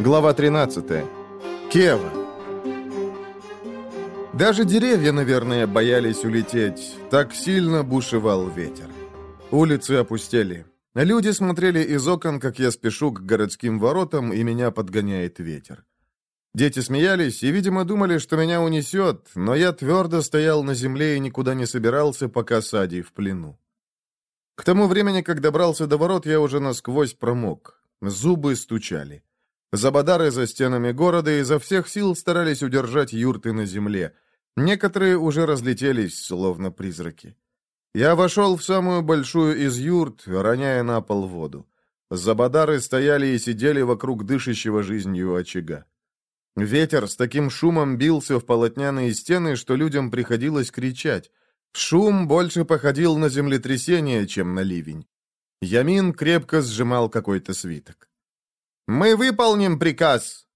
Глава 13. Кева. Даже деревья, наверное, боялись улететь. Так сильно бушевал ветер. Улицы опустели. Люди смотрели из окон, как я спешу к городским воротам, и меня подгоняет ветер. Дети смеялись и, видимо, думали, что меня унесет, но я твердо стоял на земле и никуда не собирался, пока Сади в плену. К тому времени, как добрался до ворот, я уже насквозь промок. Зубы стучали. Забадары за стенами города изо всех сил старались удержать юрты на земле. Некоторые уже разлетелись, словно призраки. Я вошел в самую большую из юрт, роняя на пол воду. Забадары стояли и сидели вокруг дышащего жизнью очага. Ветер с таким шумом бился в полотняные стены, что людям приходилось кричать. Шум больше походил на землетрясение, чем на ливень. Ямин крепко сжимал какой-то свиток. «Мы выполним приказ!»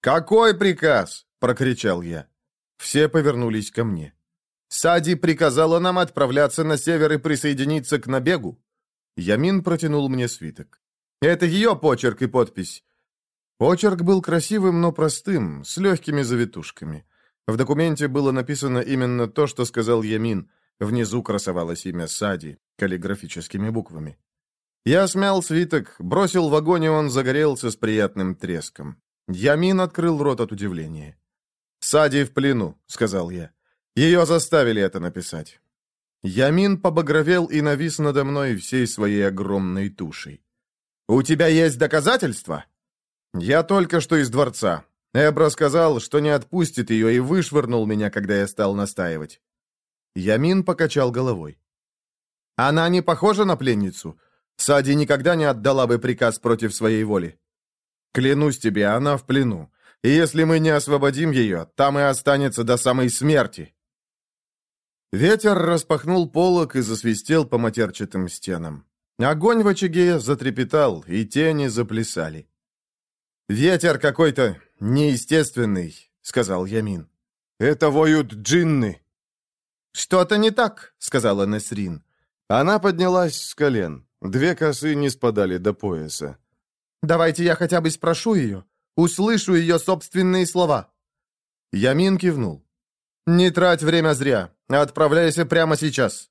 «Какой приказ?» — прокричал я. Все повернулись ко мне. «Сади приказала нам отправляться на север и присоединиться к набегу». Ямин протянул мне свиток. «Это ее почерк и подпись. Почерк был красивым, но простым, с легкими завитушками. В документе было написано именно то, что сказал Ямин. Внизу красовалось имя Сади, каллиграфическими буквами. Я смял свиток, бросил в огонь, и он загорелся с приятным треском. Ямин открыл рот от удивления. «Сади в плену», — сказал я. «Ее заставили это написать». Ямин побагровел и навис надо мной всей своей огромной тушей. «У тебя есть доказательства?» «Я только что из дворца. Эбра сказал, что не отпустит ее, и вышвырнул меня, когда я стал настаивать». Ямин покачал головой. «Она не похожа на пленницу. Сади никогда не отдала бы приказ против своей воли. Клянусь тебе, она в плену. И если мы не освободим ее, там и останется до самой смерти». Ветер распахнул полок и засвистел по матерчатым стенам. Огонь в очаге затрепетал, и тени заплясали. «Ветер какой-то неестественный», — сказал Ямин. «Это воют джинны». «Что-то не так», — сказала Несрин. Она поднялась с колен. Две косы не спадали до пояса. «Давайте я хотя бы спрошу ее. Услышу ее собственные слова». Ямин кивнул. «Не трать время зря. Отправляйся прямо сейчас».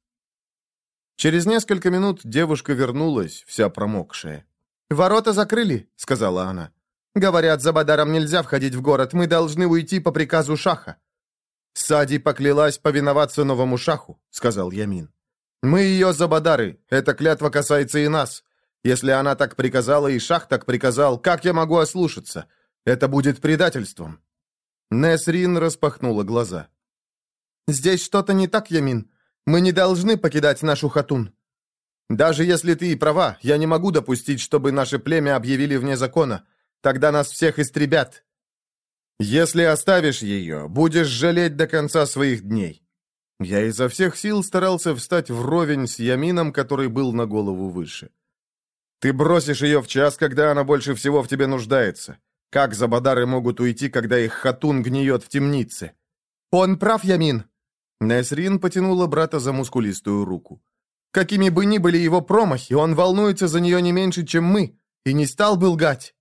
Через несколько минут девушка вернулась, вся промокшая. «Ворота закрыли», — сказала она. Говорят, за Бадаром нельзя входить в город, мы должны уйти по приказу Шаха». «Сади поклялась повиноваться новому Шаху», — сказал Ямин. «Мы ее Забадары, эта клятва касается и нас. Если она так приказала и Шах так приказал, как я могу ослушаться? Это будет предательством». Несрин распахнула глаза. «Здесь что-то не так, Ямин. Мы не должны покидать нашу хатун. Даже если ты и права, я не могу допустить, чтобы наше племя объявили вне закона. Тогда нас всех истребят. Если оставишь ее, будешь жалеть до конца своих дней. Я изо всех сил старался встать вровень с Ямином, который был на голову выше. Ты бросишь ее в час, когда она больше всего в тебе нуждается. Как забадары могут уйти, когда их хатун гниет в темнице? Он прав, Ямин. Несрин потянула брата за мускулистую руку. Какими бы ни были его промахи, он волнуется за нее не меньше, чем мы, и не стал бы лгать.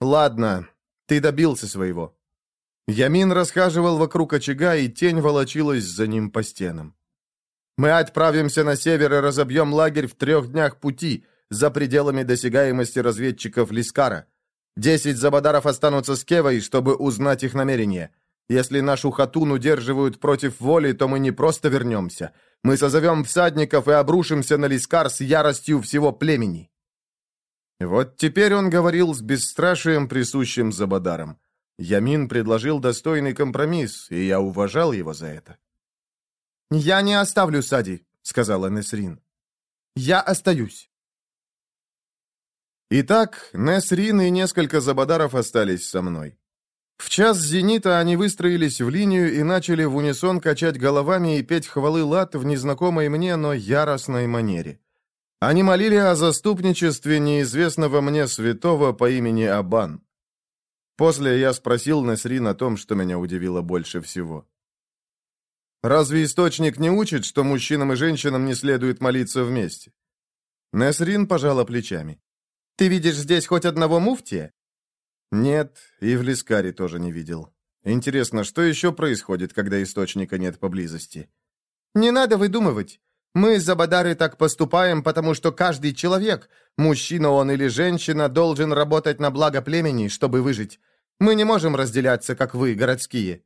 «Ладно, ты добился своего». Ямин расхаживал вокруг очага, и тень волочилась за ним по стенам. «Мы отправимся на север и разобьем лагерь в трех днях пути, за пределами досягаемости разведчиков Лискара. Десять забадаров останутся с Кевой, чтобы узнать их намерения. Если нашу хатун удерживают против воли, то мы не просто вернемся. Мы созовем всадников и обрушимся на Лискар с яростью всего племени». Вот теперь он говорил с бесстрашием, присущим Забадаром. Ямин предложил достойный компромисс, и я уважал его за это. «Я не оставлю Сади», — сказала Несрин. «Я остаюсь». Итак, Несрин и несколько Забадаров остались со мной. В час зенита они выстроились в линию и начали в унисон качать головами и петь хвалы лад в незнакомой мне, но яростной манере. Они молили о заступничестве неизвестного мне святого по имени Абан. После я спросил Насрин о том, что меня удивило больше всего. «Разве источник не учит, что мужчинам и женщинам не следует молиться вместе?» Насрин пожала плечами. «Ты видишь здесь хоть одного муфтия?» Нет, и в Лискаре тоже не видел. Интересно, что еще происходит, когда источника нет поблизости? Не надо выдумывать. Мы, Забадары, так поступаем, потому что каждый человек, мужчина он или женщина, должен работать на благо племени, чтобы выжить. Мы не можем разделяться, как вы, городские.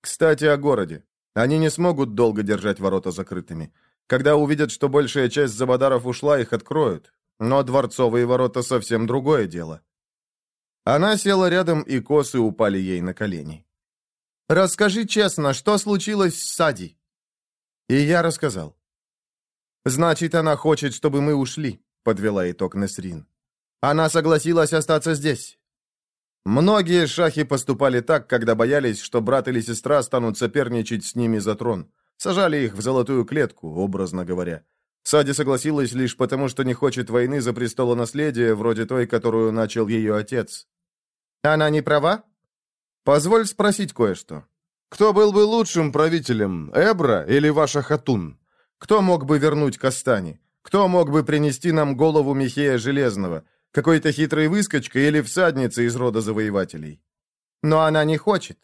Кстати, о городе. Они не смогут долго держать ворота закрытыми. Когда увидят, что большая часть Забадаров ушла, их откроют. Но дворцовые ворота совсем другое дело. Она села рядом, и косы упали ей на колени. «Расскажи честно, что случилось с Сади?» И я рассказал. «Значит, она хочет, чтобы мы ушли», — подвела итог Несрин. «Она согласилась остаться здесь». Многие шахи поступали так, когда боялись, что брат или сестра станут соперничать с ними за трон. Сажали их в золотую клетку, образно говоря. Сади согласилась лишь потому, что не хочет войны за престолонаследие, вроде той, которую начал ее отец. Она не права? Позволь спросить кое-что. Кто был бы лучшим правителем, Эбра или ваша Хатун? Кто мог бы вернуть Кастани? Кто мог бы принести нам голову Михея Железного? Какой-то хитрой выскочкой или всадницей из рода завоевателей? Но она не хочет.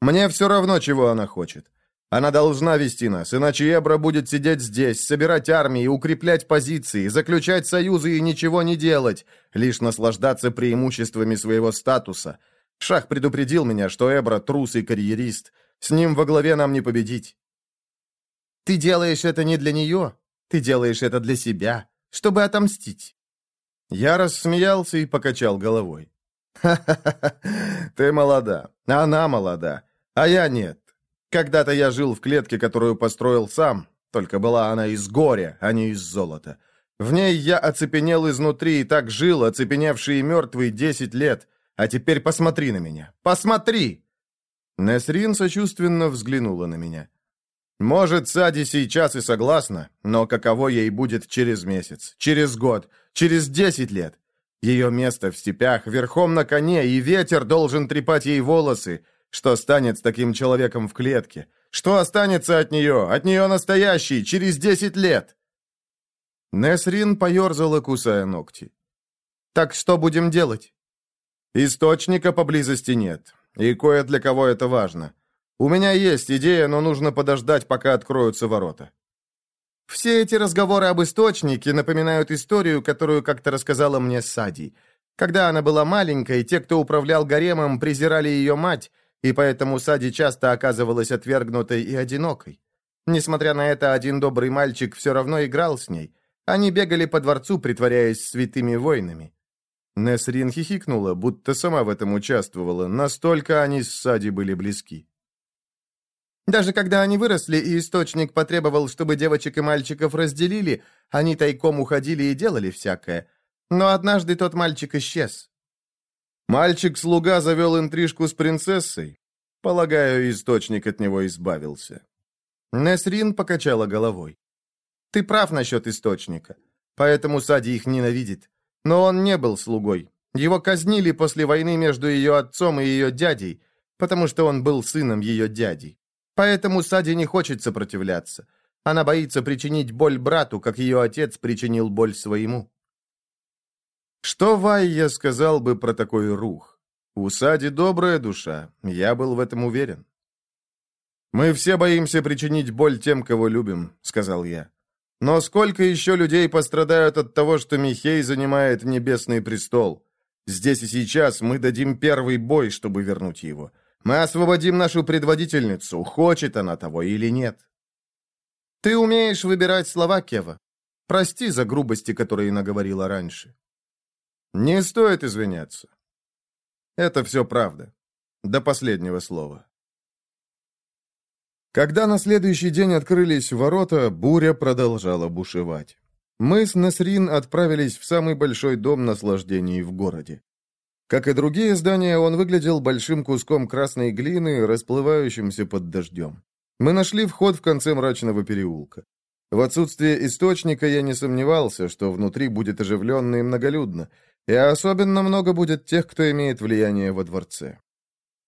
Мне все равно, чего она хочет. Она должна вести нас, иначе Эбра будет сидеть здесь, собирать армии, укреплять позиции, заключать союзы и ничего не делать, лишь наслаждаться преимуществами своего статуса. Шах предупредил меня, что Эбра трус и карьерист. С ним во главе нам не победить. Ты делаешь это не для нее, ты делаешь это для себя, чтобы отомстить. Я рассмеялся и покачал головой. «Ха-ха-ха, ты молода, она молода, а я нет. Когда-то я жил в клетке, которую построил сам, только была она из горя, а не из золота. В ней я оцепенел изнутри и так жил, оцепеневший и мертвый, десять лет. А теперь посмотри на меня. Посмотри!» Несрин сочувственно взглянула на меня. «Может, Сади сейчас и согласна, но каково ей будет через месяц, через год, через десять лет? Ее место в степях, верхом на коне, и ветер должен трепать ей волосы, что станет с таким человеком в клетке? Что останется от нее, от нее настоящей, через десять лет?» Несрин поерзала, кусая ногти. «Так что будем делать?» «Источника поблизости нет, и кое для кого это важно. У меня есть идея, но нужно подождать, пока откроются ворота». «Все эти разговоры об источнике напоминают историю, которую как-то рассказала мне Сади. Когда она была маленькой, те, кто управлял гаремом, презирали ее мать, и поэтому Сади часто оказывалась отвергнутой и одинокой. Несмотря на это, один добрый мальчик все равно играл с ней. Они бегали по дворцу, притворяясь святыми воинами. Несрин хихикнула, будто сама в этом участвовала, настолько они с Сади были близки. Даже когда они выросли, и источник потребовал, чтобы девочек и мальчиков разделили, они тайком уходили и делали всякое. Но однажды тот мальчик исчез. Мальчик-слуга завел интрижку с принцессой. Полагаю, источник от него избавился. Несрин покачала головой. Ты прав насчет источника. Поэтому Сади их ненавидит. Но он не был слугой. Его казнили после войны между ее отцом и ее дядей, потому что он был сыном ее дяди. Поэтому Сади не хочет сопротивляться. Она боится причинить боль брату, как ее отец причинил боль своему. Что Вайя сказал бы про такой рух? У Сади добрая душа, я был в этом уверен. «Мы все боимся причинить боль тем, кого любим», — сказал я. «Но сколько еще людей пострадают от того, что Михей занимает небесный престол? Здесь и сейчас мы дадим первый бой, чтобы вернуть его. Мы освободим нашу предводительницу, хочет она того или нет». «Ты умеешь выбирать слова, Кева. Прости за грубости, которые наговорила раньше». Не стоит извиняться. Это все правда. До последнего слова. Когда на следующий день открылись ворота, буря продолжала бушевать. Мы с Насрин отправились в самый большой дом наслаждений в городе. Как и другие здания, он выглядел большим куском красной глины, расплывающимся под дождем. Мы нашли вход в конце мрачного переулка. В отсутствие источника я не сомневался, что внутри будет оживленно и многолюдно — и особенно много будет тех, кто имеет влияние во дворце.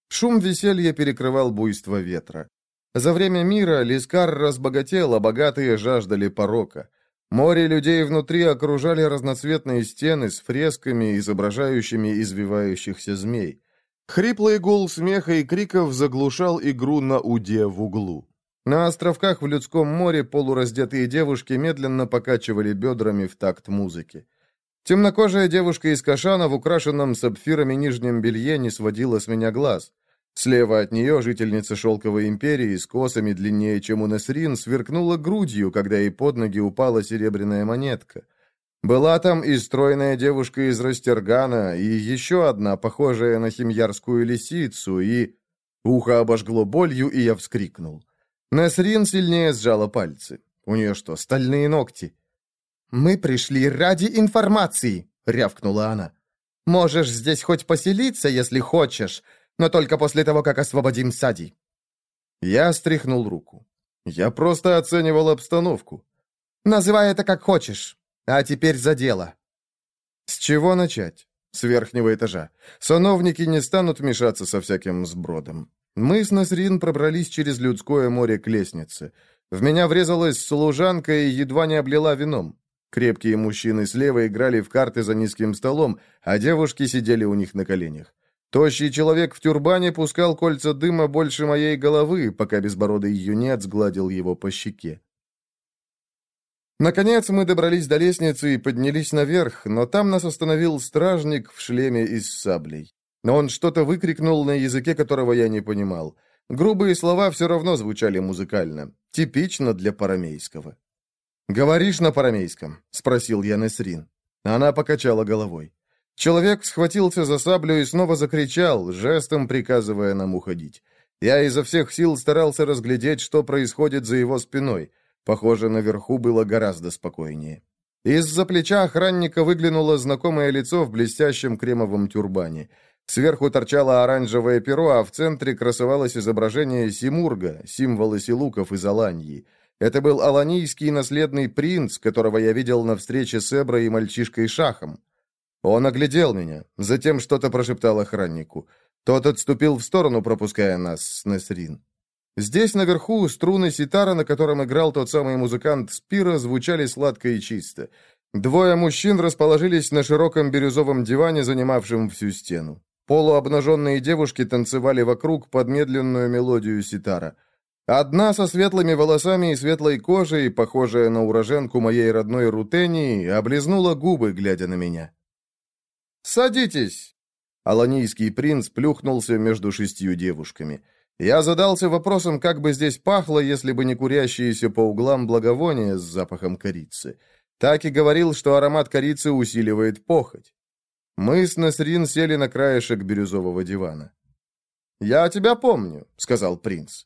Шум веселья перекрывал буйство ветра. За время мира Лискар разбогател, а богатые жаждали порока. Море людей внутри окружали разноцветные стены с фресками, изображающими извивающихся змей. Хриплый гул смеха и криков заглушал игру на уде в углу. На островках в людском море полураздетые девушки медленно покачивали бедрами в такт музыки. Темнокожая девушка из Кашана в украшенном сапфирами нижнем белье не сводила с меня глаз. Слева от нее жительница Шелковой империи с косами длиннее, чем у Насрин, сверкнула грудью, когда ей под ноги упала серебряная монетка. Была там и стройная девушка из Растергана, и еще одна, похожая на химьярскую лисицу, и... Ухо обожгло болью, и я вскрикнул. Насрин сильнее сжала пальцы. У нее что, стальные ногти? «Мы пришли ради информации», — рявкнула она. «Можешь здесь хоть поселиться, если хочешь, но только после того, как освободим Сади». Я стряхнул руку. Я просто оценивал обстановку. «Называй это как хочешь. А теперь за дело». «С чего начать?» «С верхнего этажа. Сановники не станут мешаться со всяким сбродом. Мы с Насрин пробрались через людское море к лестнице. В меня врезалась служанка и едва не облила вином. Крепкие мужчины слева играли в карты за низким столом, а девушки сидели у них на коленях. Тощий человек в тюрбане пускал кольца дыма больше моей головы, пока безбородый юнец гладил его по щеке. Наконец мы добрались до лестницы и поднялись наверх, но там нас остановил стражник в шлеме и с саблей. Он что-то выкрикнул на языке, которого я не понимал. Грубые слова все равно звучали музыкально. Типично для парамейского. «Говоришь на парамейском?» — спросил я Несрин. Она покачала головой. Человек схватился за саблю и снова закричал, жестом приказывая нам уходить. Я изо всех сил старался разглядеть, что происходит за его спиной. Похоже, наверху было гораздо спокойнее. Из-за плеча охранника выглянуло знакомое лицо в блестящем кремовом тюрбане. Сверху торчало оранжевое перо, а в центре красовалось изображение Симурга, символы силуков из Аланьи. Это был аланийский наследный принц, которого я видел на встрече с Эбро и мальчишкой Шахом. Он оглядел меня, затем что-то прошептал охраннику. Тот отступил в сторону, пропуская нас с Несрин. Здесь, наверху, струны ситара, на котором играл тот самый музыкант Спира, звучали сладко и чисто. Двое мужчин расположились на широком бирюзовом диване, занимавшем всю стену. Полуобнаженные девушки танцевали вокруг под медленную мелодию ситара. Одна со светлыми волосами и светлой кожей, похожая на уроженку моей родной Рутении, облизнула губы, глядя на меня. «Садитесь!» Аланийский принц плюхнулся между шестью девушками. Я задался вопросом, как бы здесь пахло, если бы не курящиеся по углам благовония с запахом корицы. Так и говорил, что аромат корицы усиливает похоть. Мы с Насрин сели на краешек бирюзового дивана. «Я тебя помню», — сказал принц.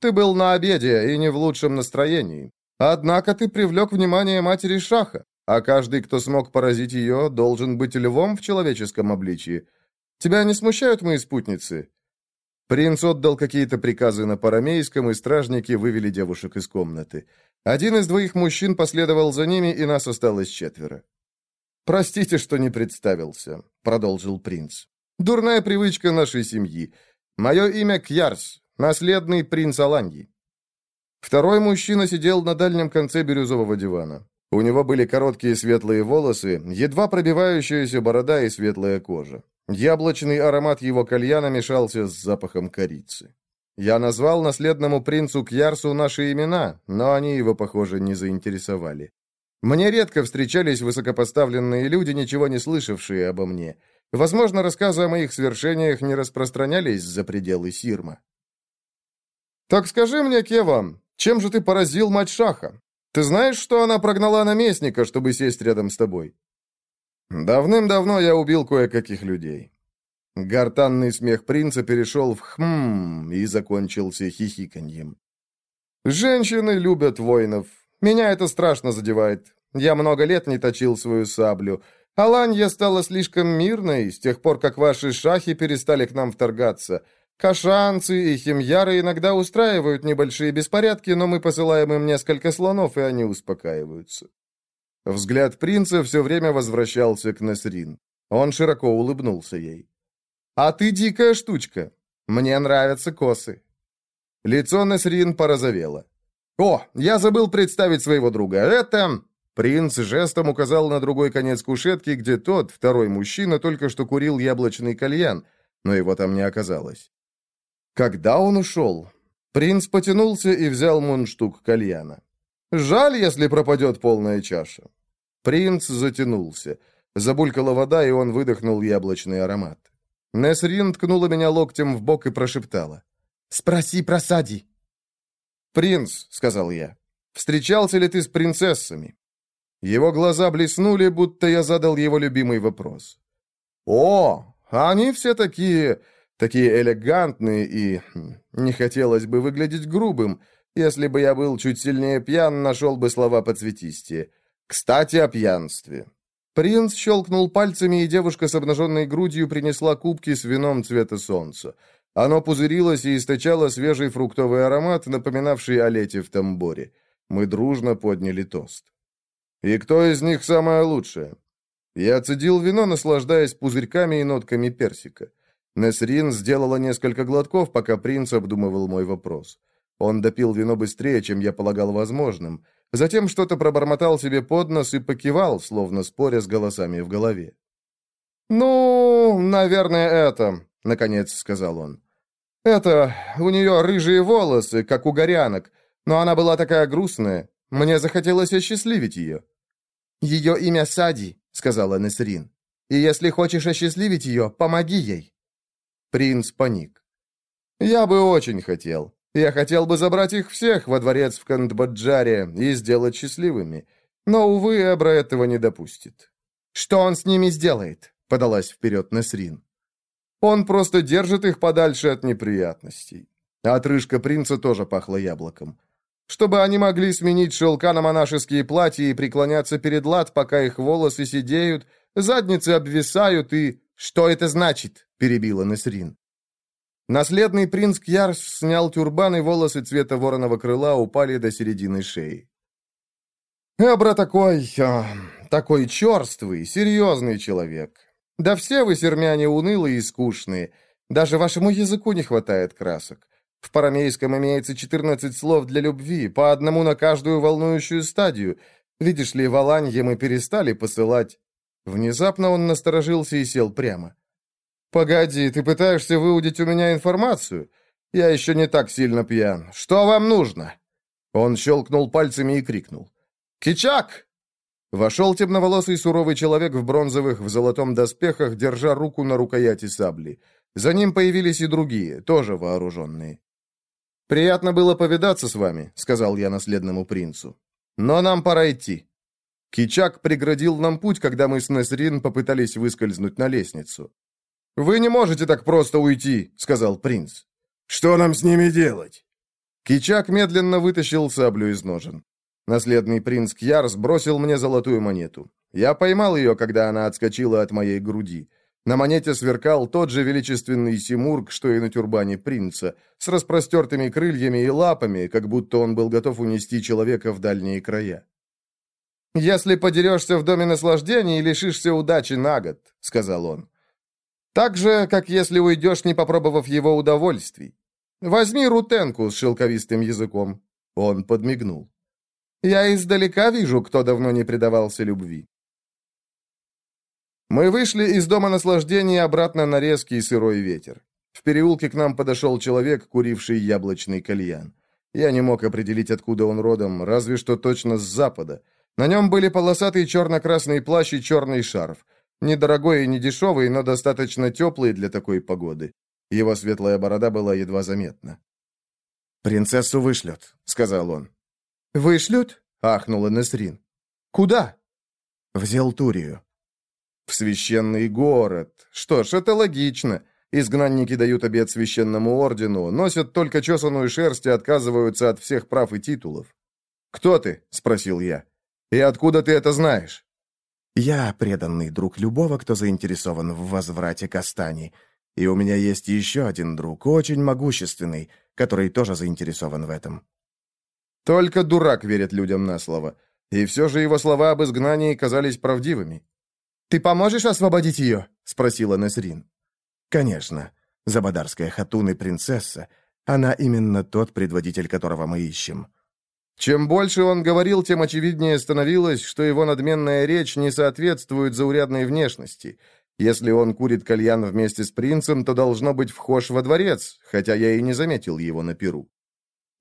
Ты был на обеде и не в лучшем настроении. Однако ты привлек внимание матери Шаха, а каждый, кто смог поразить ее, должен быть львом в человеческом обличии. Тебя не смущают мои спутницы?» Принц отдал какие-то приказы на парамейском, и стражники вывели девушек из комнаты. Один из двоих мужчин последовал за ними, и нас осталось четверо. «Простите, что не представился», — продолжил принц. «Дурная привычка нашей семьи. Мое имя Кьярс, Наследный принц Аланьи. Второй мужчина сидел на дальнем конце бирюзового дивана. У него были короткие светлые волосы, едва пробивающаяся борода и светлая кожа. Яблочный аромат его кальяна мешался с запахом корицы. Я назвал наследному принцу Кьярсу наши имена, но они его, похоже, не заинтересовали. Мне редко встречались высокопоставленные люди, ничего не слышавшие обо мне. Возможно, рассказы о моих свершениях не распространялись за пределы Сирма. «Так скажи мне, Кева, чем же ты поразил мать Шаха? Ты знаешь, что она прогнала наместника, чтобы сесть рядом с тобой?» «Давным-давно я убил кое-каких людей». Гортанный смех принца перешел в «хм» и закончился хихиканьем. «Женщины любят воинов. Меня это страшно задевает. Я много лет не точил свою саблю. Аланья стала слишком мирной с тех пор, как ваши шахи перестали к нам вторгаться. Кашанцы и химьяры иногда устраивают небольшие беспорядки, но мы посылаем им несколько слонов, и они успокаиваются». Взгляд принца все время возвращался к Насрин. Он широко улыбнулся ей. «А ты дикая штучка. Мне нравятся косы». Лицо Насрин порозовело. «О, я забыл представить своего друга. Это Принц жестом указал на другой конец кушетки, где тот, второй мужчина, только что курил яблочный кальян, но его там не оказалось. Когда он ушел? Принц потянулся и взял мундштук кальяна. Жаль, если пропадет полная чаша. Принц затянулся. Забулькала вода, и он выдохнул яблочный аромат. Несрин ткнула меня локтем в бок и прошептала. «Спроси про Сади». «Принц», — сказал я, — «встречался ли ты с принцессами?» Его глаза блеснули, будто я задал его любимый вопрос. «О, они все такие, такие элегантные и... Хм, не хотелось бы выглядеть грубым. Если бы я был чуть сильнее пьян, нашел бы слова поцветистее. Кстати, о пьянстве. Принц щелкнул пальцами, и девушка с обнаженной грудью принесла кубки с вином цвета солнца. Оно пузырилось и источало свежий фруктовый аромат, напоминавший о лете в тамборе. Мы дружно подняли тост. «И кто из них самое лучшее?» Я цедил вино, наслаждаясь пузырьками и нотками персика. Несрин сделала несколько глотков, пока принц обдумывал мой вопрос. Он допил вино быстрее, чем я полагал возможным. Затем что-то пробормотал себе под нос и покивал, словно споря с голосами в голове. «Ну, наверное, это», — наконец сказал он. «Это... у нее рыжие волосы, как у горянок, но она была такая грустная. Мне захотелось осчастливить ее». «Ее имя Сади», — сказала Несрин. «И если хочешь осчастливить ее, помоги ей». Принц паник. «Я бы очень хотел. Я хотел бы забрать их всех во дворец в Кандбаджаре и сделать счастливыми. Но, увы, Эбра этого не допустит». «Что он с ними сделает?» — подалась вперед Несрин. «Он просто держит их подальше от неприятностей». Отрыжка принца тоже пахла яблоком. «Чтобы они могли сменить шелка на монашеские платья и преклоняться перед лад, пока их волосы сидеют, задницы обвисают и...» «Что это значит?» — перебила Несрин. Наследный принц Кьярс снял тюрбан, и волосы цвета вороного крыла упали до середины шеи. «Эбра такой... А, такой черствый, серьезный человек. Да все вы, сермяне, унылые и скучные. Даже вашему языку не хватает красок. В парамейском имеется 14 слов для любви, по одному на каждую волнующую стадию. Видишь ли, в Аланье мы перестали посылать...» Внезапно он насторожился и сел прямо. «Погоди, ты пытаешься выудить у меня информацию? Я еще не так сильно пьян. Что вам нужно?» Он щелкнул пальцами и крикнул. «Кичак!» Вошел темноволосый суровый человек в бронзовых, в золотом доспехах, держа руку на рукояти сабли. За ним появились и другие, тоже вооруженные. «Приятно было повидаться с вами», — сказал я наследному принцу. «Но нам пора идти». Кичак преградил нам путь, когда мы с Несрин попытались выскользнуть на лестницу. «Вы не можете так просто уйти», — сказал принц. «Что нам с ними делать?» Кичак медленно вытащил саблю из ножен. Наследный принц Кьяр сбросил мне золотую монету. Я поймал ее, когда она отскочила от моей груди. На монете сверкал тот же величественный симург, что и на тюрбане принца, с распростертыми крыльями и лапами, как будто он был готов унести человека в дальние края. «Если подерешься в доме наслаждений, лишишься удачи на год», — сказал он. Так же, как если уйдешь, не попробовав его удовольствий. Возьми рутенку с шелковистым языком». Он подмигнул. «Я издалека вижу, кто давно не предавался любви». Мы вышли из дома наслаждения обратно на резкий сырой ветер. В переулке к нам подошел человек, куривший яблочный кальян. Я не мог определить, откуда он родом, разве что точно с запада. На нем были полосатый черно-красный плащ и черный шарф. Недорогой и не дешевый, но достаточно теплый для такой погоды. Его светлая борода была едва заметна. «Принцессу вышлют», — сказал он. «Вышлют?» — ахнула Несрин. «Куда?» «В Зелтурию». «В священный город. Что ж, это логично. Изгнанники дают обед священному ордену, носят только чесаную шерсть и отказываются от всех прав и титулов». «Кто ты?» — спросил я. «И откуда ты это знаешь?» Я преданный друг любого, кто заинтересован в возврате к Астане. И у меня есть еще один друг, очень могущественный, который тоже заинтересован в этом». Только дурак верит людям на слово. И все же его слова об изгнании казались правдивыми. «Ты поможешь освободить ее?» — спросила Несрин. «Конечно. Забадарская хатун и принцесса. Она именно тот предводитель, которого мы ищем». Чем больше он говорил, тем очевиднее становилось, что его надменная речь не соответствует заурядной внешности. Если он курит кальян вместе с принцем, то должно быть вхож во дворец, хотя я и не заметил его на перу.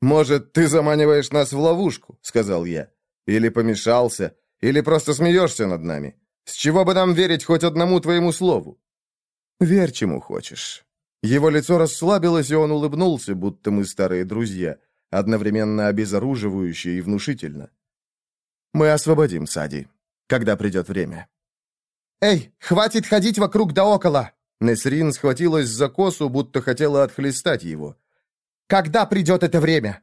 «Может, ты заманиваешь нас в ловушку?» — сказал я. «Или помешался, или просто смеешься над нами. С чего бы нам верить хоть одному твоему слову?» «Верь, чему хочешь». Его лицо расслабилось, и он улыбнулся, будто мы старые друзья — одновременно обезоруживающе и внушительно. «Мы освободим Сади, когда придет время». «Эй, хватит ходить вокруг да около!» Несрин схватилась за косу, будто хотела отхлестать его. «Когда придет это время?»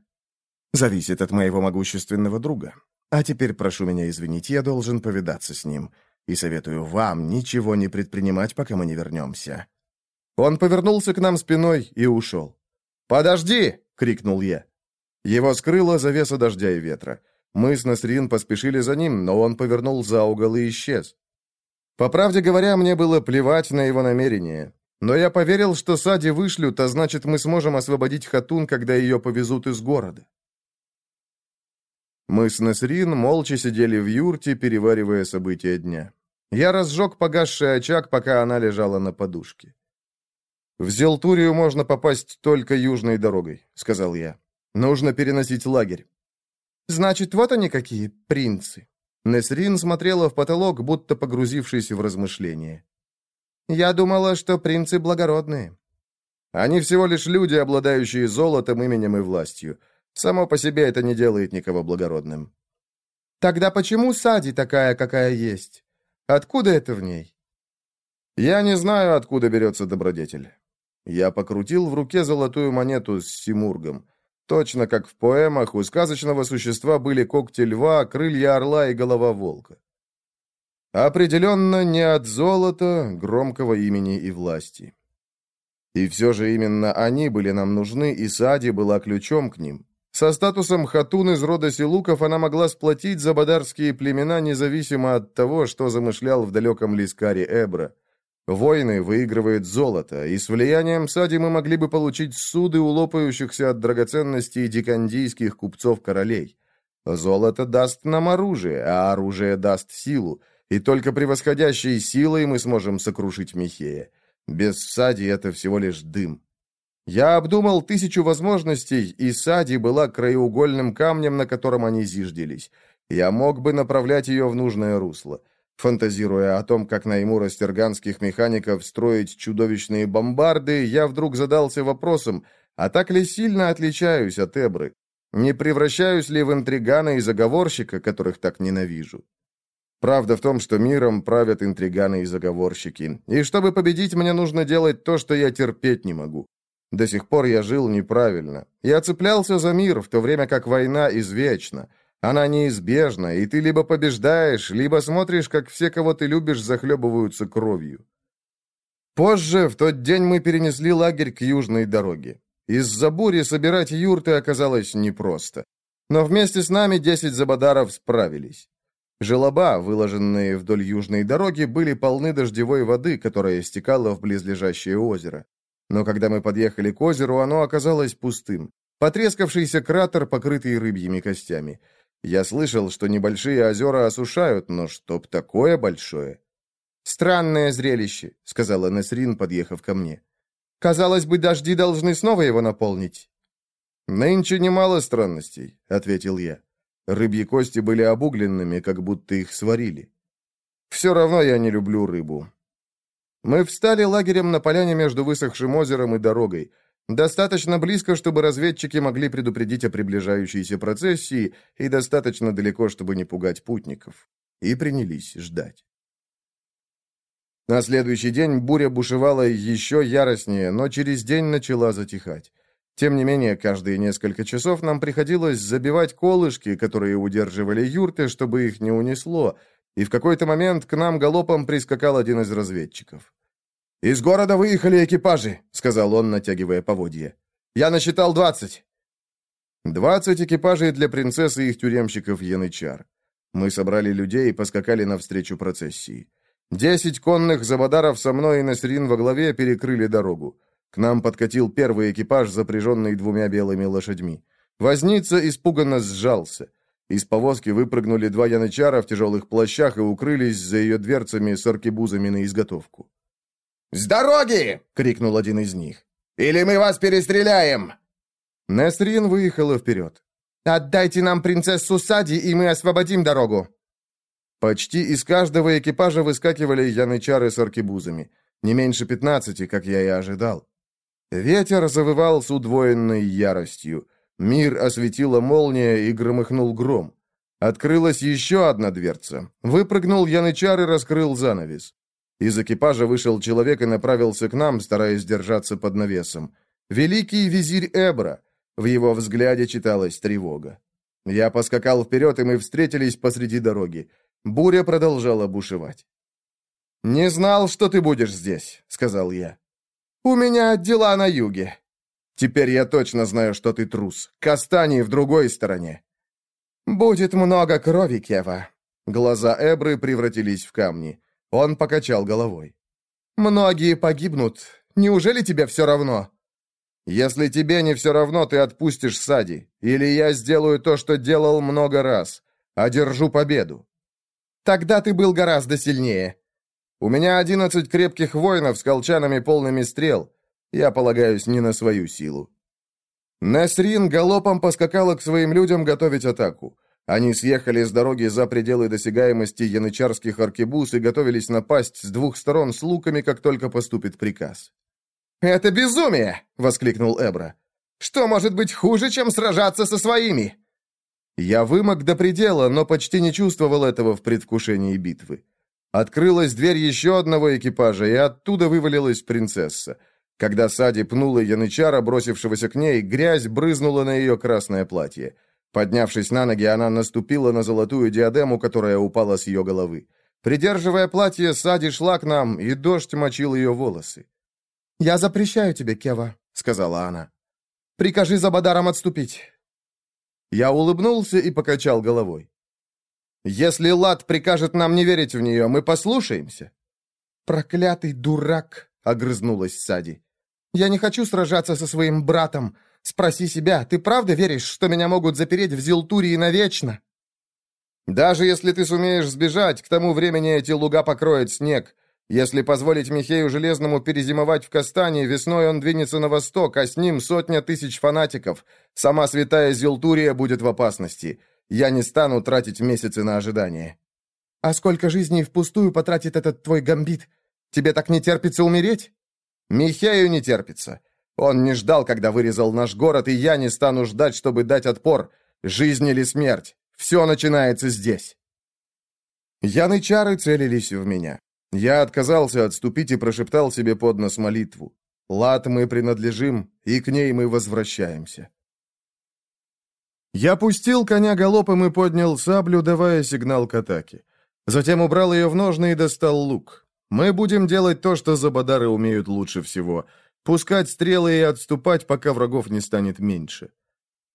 «Зависит от моего могущественного друга. А теперь прошу меня извинить, я должен повидаться с ним. И советую вам ничего не предпринимать, пока мы не вернемся». Он повернулся к нам спиной и ушел. «Подожди!» — крикнул я. Его скрыла завеса дождя и ветра. Мы с Насрин поспешили за ним, но он повернул за угол и исчез. По правде говоря, мне было плевать на его намерения. Но я поверил, что Сади вышлют, а значит, мы сможем освободить Хатун, когда ее повезут из города. Мы с Насрин молча сидели в юрте, переваривая события дня. Я разжег погасший очаг, пока она лежала на подушке. «В Зелтурию можно попасть только южной дорогой», — сказал я. Нужно переносить лагерь. Значит, вот они какие, принцы. Несрин смотрела в потолок, будто погрузившись в размышления. Я думала, что принцы благородные. Они всего лишь люди, обладающие золотом, именем и властью. Само по себе это не делает никого благородным. Тогда почему Сади такая, какая есть? Откуда это в ней? Я не знаю, откуда берется добродетель. Я покрутил в руке золотую монету с Симургом. Точно как в поэмах, у сказочного существа были когти льва, крылья орла и голова волка. Определенно не от золота, громкого имени и власти. И все же именно они были нам нужны, и Сади была ключом к ним. Со статусом хатун из рода Силуков она могла сплотить забадарские племена независимо от того, что замышлял в далеком Лискаре Эбра. Войны выигрывает золото, и с влиянием Сади мы могли бы получить суды у лопающихся от драгоценностей дикандийских купцов-королей. Золото даст нам оружие, а оружие даст силу, и только превосходящей силой мы сможем сокрушить Михея. Без Сади это всего лишь дым. Я обдумал тысячу возможностей, и Сади была краеугольным камнем, на котором они зиждились. Я мог бы направлять ее в нужное русло. Фантазируя о том, как найму растерганских механиков строить чудовищные бомбарды, я вдруг задался вопросом, а так ли сильно отличаюсь от Эбры? Не превращаюсь ли в интригана и заговорщика, которых так ненавижу? Правда в том, что миром правят интриганы и заговорщики. И чтобы победить, мне нужно делать то, что я терпеть не могу. До сих пор я жил неправильно. Я цеплялся за мир, в то время как война извечна. Она неизбежна, и ты либо побеждаешь, либо смотришь, как все, кого ты любишь, захлебываются кровью. Позже, в тот день, мы перенесли лагерь к южной дороге. Из-за бури собирать юрты оказалось непросто. Но вместе с нами десять забадаров справились. Желоба, выложенные вдоль южной дороги, были полны дождевой воды, которая стекала в близлежащее озеро. Но когда мы подъехали к озеру, оно оказалось пустым. Потрескавшийся кратер, покрытый рыбьими костями. Я слышал, что небольшие озера осушают, но чтоб такое большое... «Странное зрелище», — сказала Несрин, подъехав ко мне. «Казалось бы, дожди должны снова его наполнить». «Нынче немало странностей», — ответил я. Рыбьи кости были обугленными, как будто их сварили. «Все равно я не люблю рыбу». Мы встали лагерем на поляне между высохшим озером и дорогой. Достаточно близко, чтобы разведчики могли предупредить о приближающейся процессии, и достаточно далеко, чтобы не пугать путников. И принялись ждать. На следующий день буря бушевала еще яростнее, но через день начала затихать. Тем не менее, каждые несколько часов нам приходилось забивать колышки, которые удерживали юрты, чтобы их не унесло, и в какой-то момент к нам галопом прискакал один из разведчиков. «Из города выехали экипажи», — сказал он, натягивая поводья. «Я насчитал двадцать». Двадцать экипажей для принцессы и их тюремщиков Янычар. Мы собрали людей и поскакали навстречу процессии. Десять конных забадаров со мной и Насрин во главе перекрыли дорогу. К нам подкатил первый экипаж, запряженный двумя белыми лошадьми. Возница испуганно сжался. Из повозки выпрыгнули два янычара в тяжелых плащах и укрылись за ее дверцами с аркебузами на изготовку. «С дороги!» — крикнул один из них. «Или мы вас перестреляем!» Несрин выехала вперед. «Отдайте нам принцессу Сади, и мы освободим дорогу!» Почти из каждого экипажа выскакивали янычары с аркебузами. Не меньше пятнадцати, как я и ожидал. Ветер завывал с удвоенной яростью. Мир осветила молния и громыхнул гром. Открылась еще одна дверца. Выпрыгнул янычар и раскрыл занавес. Из экипажа вышел человек и направился к нам, стараясь держаться под навесом. Великий визирь Эбра. В его взгляде читалась тревога. Я поскакал вперед, и мы встретились посреди дороги. Буря продолжала бушевать. «Не знал, что ты будешь здесь», — сказал я. «У меня дела на юге». «Теперь я точно знаю, что ты трус. Кастани в другой стороне». «Будет много крови, Кева». Глаза Эбры превратились в камни. Он покачал головой. «Многие погибнут. Неужели тебе все равно?» «Если тебе не все равно, ты отпустишь Сади. Или я сделаю то, что делал много раз. Одержу победу». «Тогда ты был гораздо сильнее». «У меня одиннадцать крепких воинов с колчанами полными стрел. Я полагаюсь не на свою силу». Насрин галопом поскакала к своим людям готовить атаку. Они съехали с дороги за пределы досягаемости янычарских аркебуз и готовились напасть с двух сторон с луками, как только поступит приказ. «Это безумие!» — воскликнул Эбра. «Что может быть хуже, чем сражаться со своими?» Я вымок до предела, но почти не чувствовал этого в предвкушении битвы. Открылась дверь еще одного экипажа, и оттуда вывалилась принцесса. Когда Сади пнула янычара, бросившегося к ней, грязь брызнула на ее красное платье. Поднявшись на ноги, она наступила на золотую диадему, которая упала с ее головы. Придерживая платье, Сади шла к нам, и дождь мочил ее волосы. «Я запрещаю тебе, Кева», — сказала она. «Прикажи Забадарам отступить». Я улыбнулся и покачал головой. «Если Лад прикажет нам не верить в нее, мы послушаемся». «Проклятый дурак!» — огрызнулась Сади. «Я не хочу сражаться со своим братом. Спроси себя, ты правда веришь, что меня могут запереть в Зилтурии навечно?» «Даже если ты сумеешь сбежать, к тому времени эти луга покроет снег. Если позволить Михею Железному перезимовать в Кастане, весной он двинется на восток, а с ним сотня тысяч фанатиков. Сама святая Зилтурия будет в опасности. Я не стану тратить месяцы на ожидание». «А сколько жизней впустую потратит этот твой гамбит? Тебе так не терпится умереть?» «Михею не терпится. Он не ждал, когда вырезал наш город, и я не стану ждать, чтобы дать отпор. Жизнь или смерть. Все начинается здесь. Янычары целились в меня. Я отказался отступить и прошептал себе под нос молитву. Лад мы принадлежим, и к ней мы возвращаемся. Я пустил коня галопом и поднял саблю, давая сигнал к атаке. Затем убрал ее в ножны и достал лук. Мы будем делать то, что забадары умеют лучше всего — Пускать стрелы и отступать, пока врагов не станет меньше.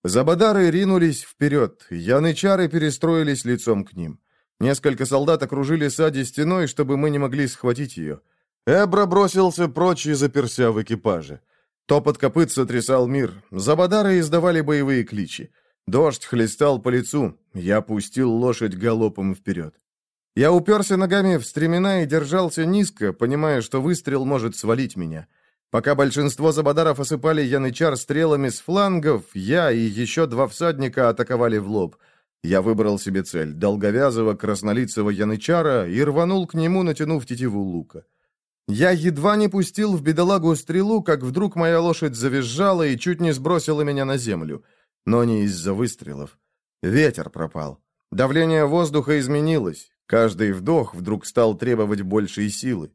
Забадары ринулись вперед, янычары перестроились лицом к ним. Несколько солдат окружили Сади стеной, чтобы мы не могли схватить ее. Эбра бросился прочь и заперся в экипаже. Топот копыт сотрясал мир. Забадары издавали боевые кличи. Дождь хлестал по лицу. Я пустил лошадь галопом вперед. Я уперся ногами в стремена и держался низко, понимая, что выстрел может свалить меня. Пока большинство забадаров осыпали янычар стрелами с флангов, я и еще два всадника атаковали в лоб. Я выбрал себе цель — долговязого краснолицего янычара и рванул к нему, натянув тетиву лука. Я едва не пустил в бедолагу стрелу, как вдруг моя лошадь завизжала и чуть не сбросила меня на землю. Но не из-за выстрелов. Ветер пропал. Давление воздуха изменилось. Каждый вдох вдруг стал требовать большей силы.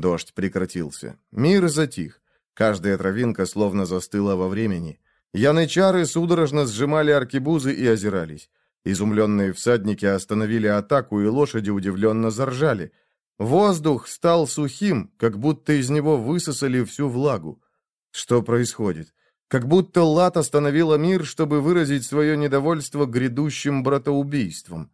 Дождь прекратился. Мир затих. Каждая травинка словно застыла во времени. Янычары судорожно сжимали аркебузы и озирались. Изумленные всадники остановили атаку, и лошади удивленно заржали. Воздух стал сухим, как будто из него высосали всю влагу. Что происходит? Как будто Лат остановила мир, чтобы выразить свое недовольство грядущим братоубийством.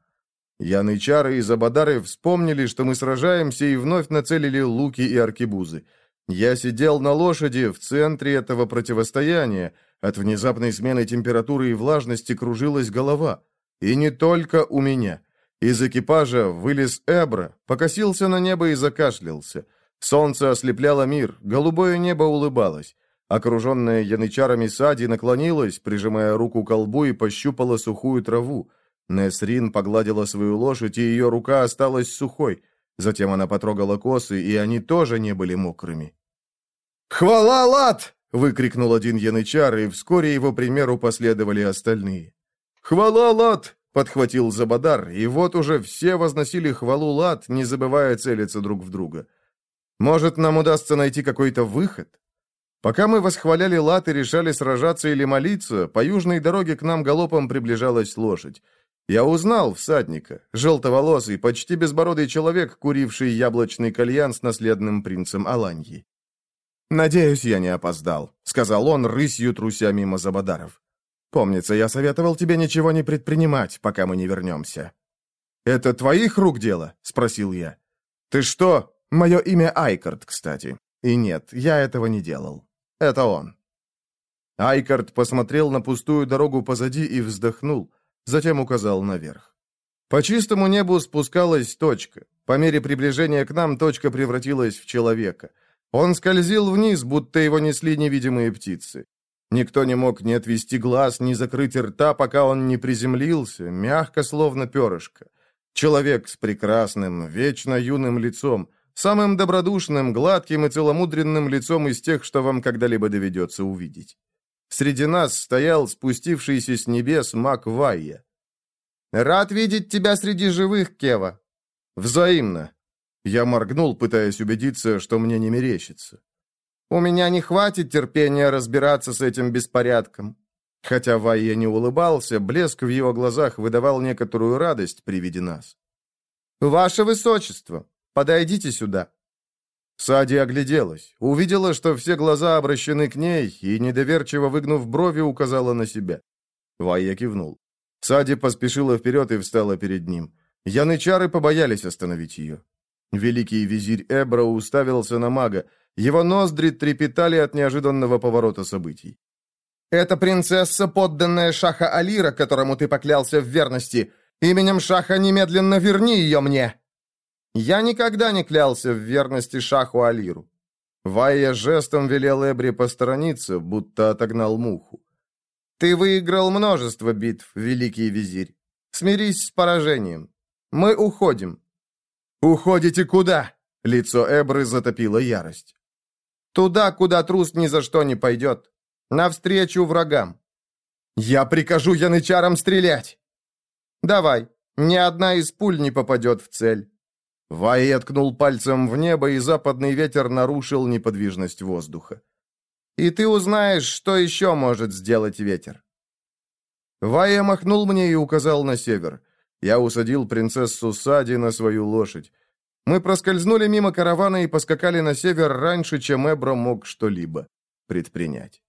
Янычары и Забадары вспомнили, что мы сражаемся, и вновь нацелили луки и аркебузы. Я сидел на лошади в центре этого противостояния, От внезапной смены температуры и влажности кружилась голова. И не только у меня. Из экипажа вылез Эбра, покосился на небо и закашлялся. Солнце ослепляло мир, голубое небо улыбалось. Окруженная янычарами Сади наклонилась, прижимая руку к колбу и пощупала сухую траву. Несрин погладила свою лошадь, и ее рука осталась сухой. Затем она потрогала косы, и они тоже не были мокрыми. «Хвала, лад!» — выкрикнул один янычар, и вскоре его примеру последовали остальные. «Хвала, лад!» — подхватил Забадар, и вот уже все возносили хвалу лад, не забывая целиться друг в друга. «Может, нам удастся найти какой-то выход?» Пока мы восхваляли лад и решали сражаться или молиться, по южной дороге к нам галопом приближалась лошадь. Я узнал всадника, желтоволосый, почти безбородый человек, куривший яблочный кальян с наследным принцем Аланьи. «Надеюсь, я не опоздал», — сказал он, рысью труся мимо Забадаров. «Помнится, я советовал тебе ничего не предпринимать, пока мы не вернемся». «Это твоих рук дело?» — спросил я. «Ты что? Мое имя Айкард, кстати. И нет, я этого не делал. Это он». Айкард посмотрел на пустую дорогу позади и вздохнул, затем указал наверх. По чистому небу спускалась точка. По мере приближения к нам точка превратилась в человека. Он скользил вниз, будто его несли невидимые птицы. Никто не мог ни отвести глаз, ни закрыть рта, пока он не приземлился, мягко, словно перышко. Человек с прекрасным, вечно юным лицом, самым добродушным, гладким и целомудренным лицом из тех, что вам когда-либо доведется увидеть. Среди нас стоял спустившийся с небес маг Вайя. «Рад видеть тебя среди живых, Кева!» «Взаимно!» Я моргнул, пытаясь убедиться, что мне не мерещится. «У меня не хватит терпения разбираться с этим беспорядком». Хотя Вайя не улыбался, блеск в его глазах выдавал некоторую радость при виде нас. «Ваше Высочество, подойдите сюда». Сади огляделась, увидела, что все глаза обращены к ней, и, недоверчиво выгнув брови, указала на себя. Вайя кивнул. Сади поспешила вперед и встала перед ним. Янычары побоялись остановить ее. Великий визирь Эбра уставился на мага. Его ноздри трепетали от неожиданного поворота событий. «Это принцесса, подданная Шаха Алира, которому ты поклялся в верности. Именем Шаха немедленно верни ее мне!» «Я никогда не клялся в верности Шаху Алиру». Вайя жестом велел Эбри посторониться, будто отогнал муху. «Ты выиграл множество битв, великий визирь. Смирись с поражением. Мы уходим. «Уходите куда?» Лицо Эбры затопило ярость. «Туда, куда трус ни за что не пойдет. Навстречу врагам». «Я прикажу янычарам стрелять!» «Давай, ни одна из пуль не попадет в цель». Вай откнул пальцем в небо, и западный ветер нарушил неподвижность воздуха. «И ты узнаешь, что еще может сделать ветер». Вайя махнул мне и указал на север. Я усадил принцессу Сади на свою лошадь. Мы проскользнули мимо каравана и поскакали на север раньше, чем Эбро мог что-либо предпринять.